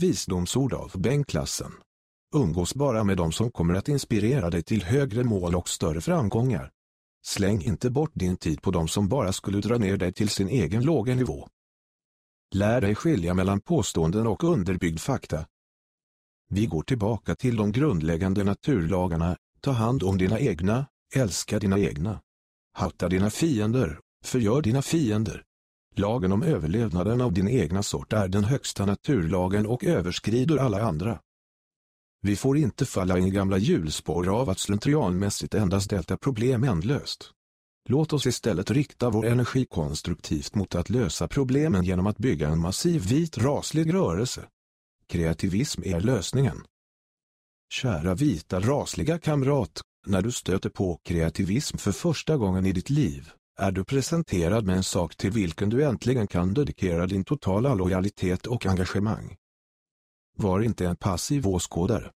Visdomsord av Bengt-klassen. Umgås bara med dem som kommer att inspirera dig till högre mål och större framgångar. Släng inte bort din tid på dem som bara skulle dra ner dig till sin egen låga nivå. Lär dig skilja mellan påståenden och underbyggd fakta. Vi går tillbaka till de grundläggande naturlagarna, ta hand om dina egna, älska dina egna. hatta dina fiender, förgör dina fiender. Lagen om överlevnaden av din egna sort är den högsta naturlagen och överskrider alla andra. Vi får inte falla in i gamla hjulspår av att slentrianmässigt endast delta problem ändlöst. Låt oss istället rikta vår energi konstruktivt mot att lösa problemen genom att bygga en massiv vit raslig rörelse. Kreativism är lösningen. Kära vita rasliga kamrat, när du stöter på kreativism för första gången i ditt liv, är du presenterad med en sak till vilken du äntligen kan dedikera din totala lojalitet och engagemang. Var inte en passiv åskådare.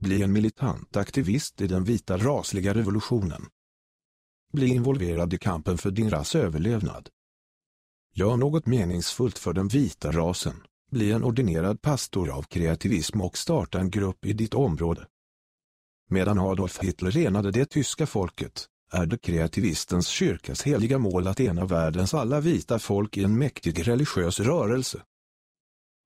Bli en militant aktivist i den vita rasliga revolutionen. Bli involverad i kampen för din ras överlevnad. Gör något meningsfullt för den vita rasen. Bli en ordinerad pastor av kreativism och starta en grupp i ditt område. Medan Adolf Hitler renade det tyska folket, är det kreativistens kyrkas heliga mål att ena världens alla vita folk i en mäktig religiös rörelse.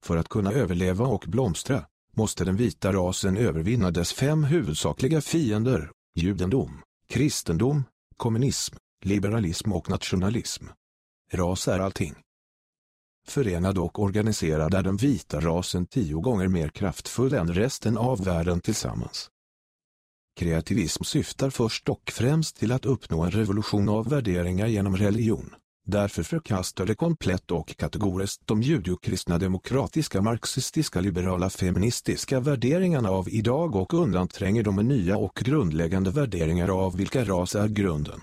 För att kunna överleva och blomstra, måste den vita rasen övervinna dess fem huvudsakliga fiender, judendom, kristendom, kommunism, liberalism och nationalism. Ras är allting. Förenad och organiserad är den vita rasen tio gånger mer kraftfull än resten av världen tillsammans. Kreativism syftar först och främst till att uppnå en revolution av värderingar genom religion. Därför förkastar det komplett och kategoriskt de judokristna demokratiska marxistiska liberala feministiska värderingarna av idag och undantränger de nya och grundläggande värderingar av vilka ras är grunden.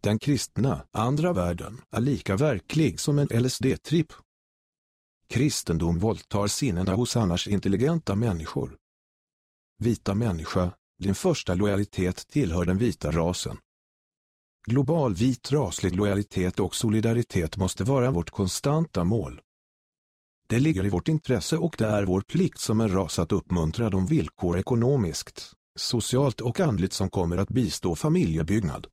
Den kristna, andra världen, är lika verklig som en LSD-tripp. Kristendom våldtar sinnena hos annars intelligenta människor. Vita människa, din första lojalitet tillhör den vita rasen. Global vit raslig lojalitet och solidaritet måste vara vårt konstanta mål. Det ligger i vårt intresse och det är vår plikt som en ras att uppmuntra de villkor ekonomiskt, socialt och andligt som kommer att bistå familjebyggnad.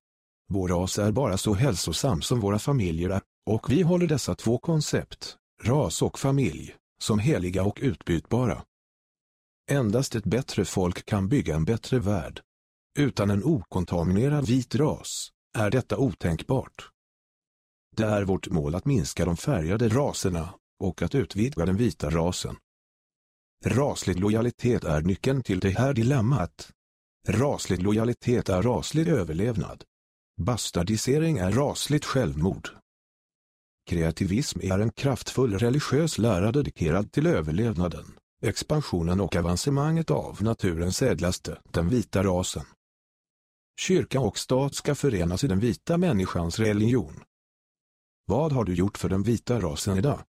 Vår ras är bara så hälsosam som våra familjer är, och vi håller dessa två koncept, ras och familj, som heliga och utbytbara. Endast ett bättre folk kan bygga en bättre värld. Utan en okontaminerad vit ras är detta otänkbart. Det är vårt mål att minska de färgade raserna och att utvidga den vita rasen. Raslig lojalitet är nyckeln till det här dilemmat. Raslig lojalitet är raslig överlevnad. Bastardisering är rasligt självmord. Kreativism är en kraftfull religiös lära dedikerad till överlevnaden, expansionen och avancemanget av naturens ädlaste, den vita rasen. Kyrka och stat ska förenas i den vita människans religion. Vad har du gjort för den vita rasen idag?